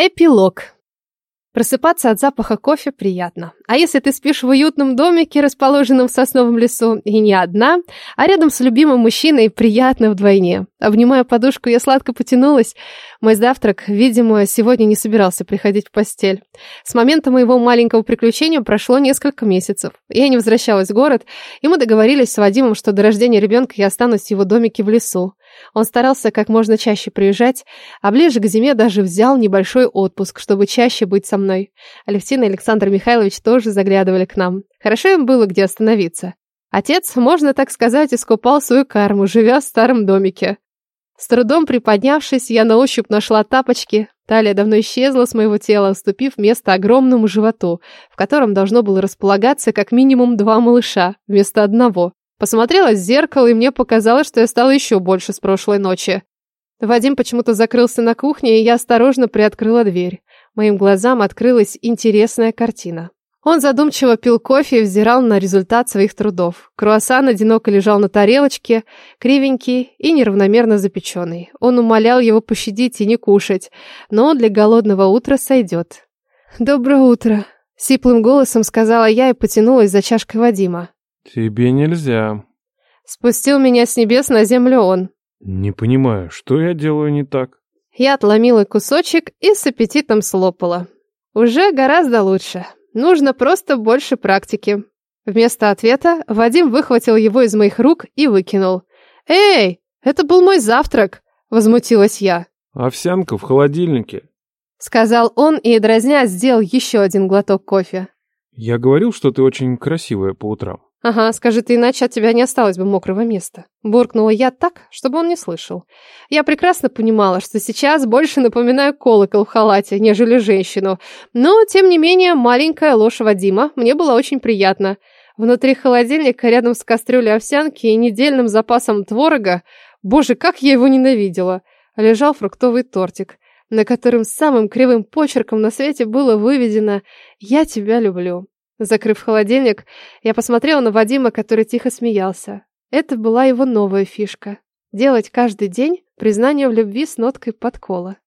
Эпилог. Просыпаться от запаха кофе приятно. А если ты спишь в уютном домике, расположенном в сосновом лесу, и не одна, а рядом с любимым мужчиной, приятно вдвойне. Обнимая подушку, я сладко потянулась. Мой завтрак, видимо, сегодня не собирался приходить в постель. С момента моего маленького приключения прошло несколько месяцев. Я не возвращалась в город, и мы договорились с Вадимом, что до рождения ребенка я останусь в его домике в лесу. Он старался как можно чаще приезжать, а ближе к зиме даже взял небольшой отпуск, чтобы чаще быть со мной. Алевтина и Александр Михайлович тоже заглядывали к нам. Хорошо им было где остановиться. Отец, можно так сказать, искупал свою карму, живя в старом домике. С трудом приподнявшись, я на ощупь нашла тапочки. Талия давно исчезла с моего тела, уступив место огромному животу, в котором должно было располагаться как минимум два малыша вместо одного. Посмотрела в зеркало, и мне показалось, что я стала еще больше с прошлой ночи. Вадим почему-то закрылся на кухне, и я осторожно приоткрыла дверь. Моим глазам открылась интересная картина. Он задумчиво пил кофе и взирал на результат своих трудов. Круассан одиноко лежал на тарелочке, кривенький и неравномерно запеченный. Он умолял его пощадить и не кушать, но для голодного утра сойдет. «Доброе утро», — сиплым голосом сказала я и потянулась за чашкой Вадима. «Тебе нельзя». Спустил меня с небес на землю он. «Не понимаю, что я делаю не так?» Я отломила кусочек и с аппетитом слопала. Уже гораздо лучше. Нужно просто больше практики. Вместо ответа Вадим выхватил его из моих рук и выкинул. «Эй, это был мой завтрак!» — возмутилась я. «Овсянка в холодильнике», — сказал он и, дразня, сделал еще один глоток кофе. «Я говорил, что ты очень красивая по утрам». «Ага, скажи ты, иначе от тебя не осталось бы мокрого места». Буркнула я так, чтобы он не слышал. Я прекрасно понимала, что сейчас больше напоминаю колокол в халате, нежели женщину. Но, тем не менее, маленькая ложь Вадима мне была очень приятна. Внутри холодильника, рядом с кастрюлей овсянки и недельным запасом творога, боже, как я его ненавидела, лежал фруктовый тортик, на котором самым кривым почерком на свете было выведено «Я тебя люблю». Закрыв холодильник, я посмотрела на Вадима, который тихо смеялся. Это была его новая фишка. Делать каждый день признание в любви с ноткой подкола.